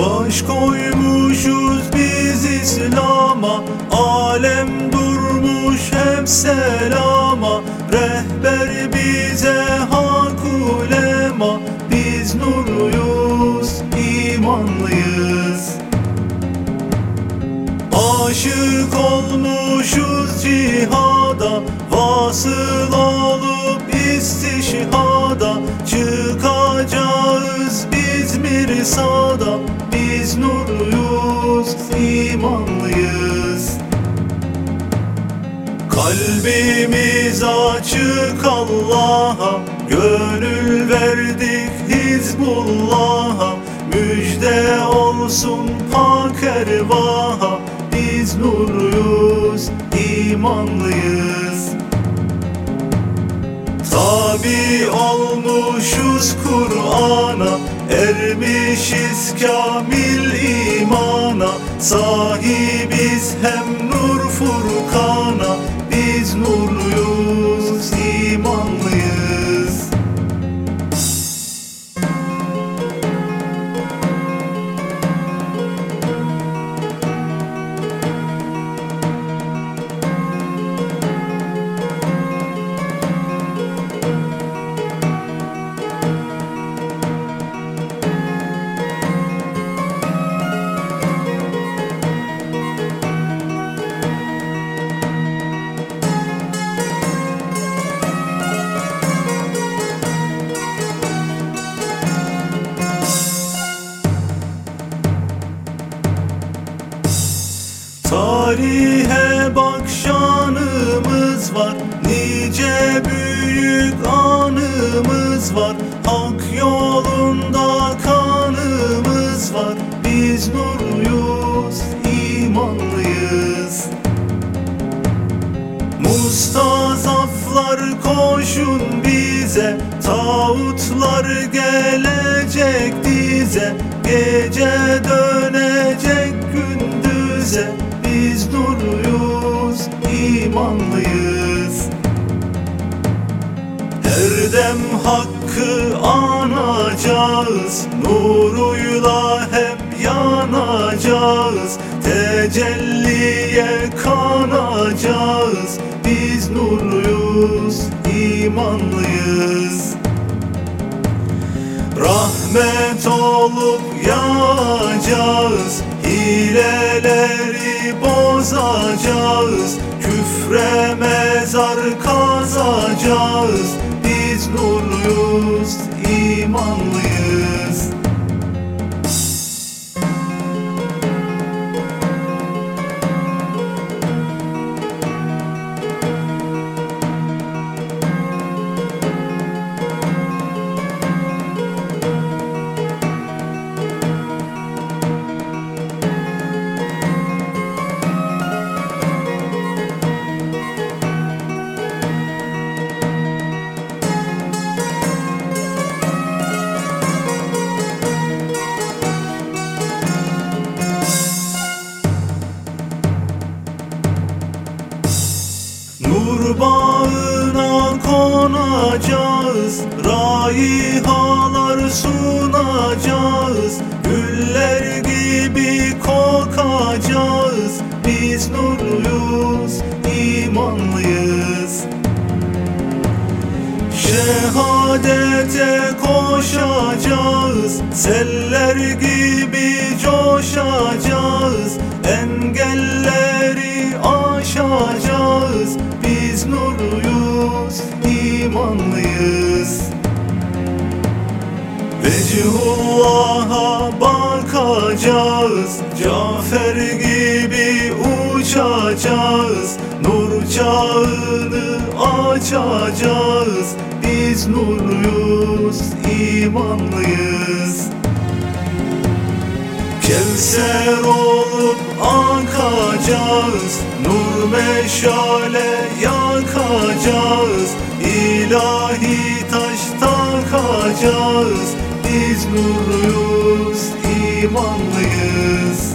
Baş koymuşuz biz İslam'a Alem durmuş hep selama. Rehber bize hak ulema Biz nurluyuz, imanlıyız. Aşık olmuşuz cihada Vasıl olup istişhada. Çıkacağız biz mirsada imanlıyız Kalbimiz açık Allah'a Gönül verdik Hizbullah'a. Müjde olsun pak ervaha Biz nurluyuz, imanlıyız Tabi olmuşuz Kur'an'a Ermişiz kamil imana. Sahibiz hem nur furkana Biz nurluyuz, var. Nice büyük anımız var. Hak yolunda kanımız var. Biz nurluyuz, imanlıyız. Mustazaflar koşun bize. Tağutlar gelecek dize Gece dönecek her dem hakkı anacağız Nuruyla hep yanacağız. Tecelliye kanacağız Biz nurluyuz, imanlıyız. Rahmet olup yağacağız Hileleri bozacağız. Küfre mezar kazacağız nurluyuz, imanlıyız Nur bağına konacağız Raihalar sunacağız. Güller gibi kokacağız Biz nurluyuz, imanlıyız. Şehadete koşacağız Seller gibi imanlıyız Vecihullah'a bakacağız. Cafer gibi uçacağız. Nur çağını açacağız. Biz nurluyuz, imanlıyız Kevser olup akacağız Nur meşale yakacağız. İlahi taş takacağız Biz nurluyuz, imanlıyız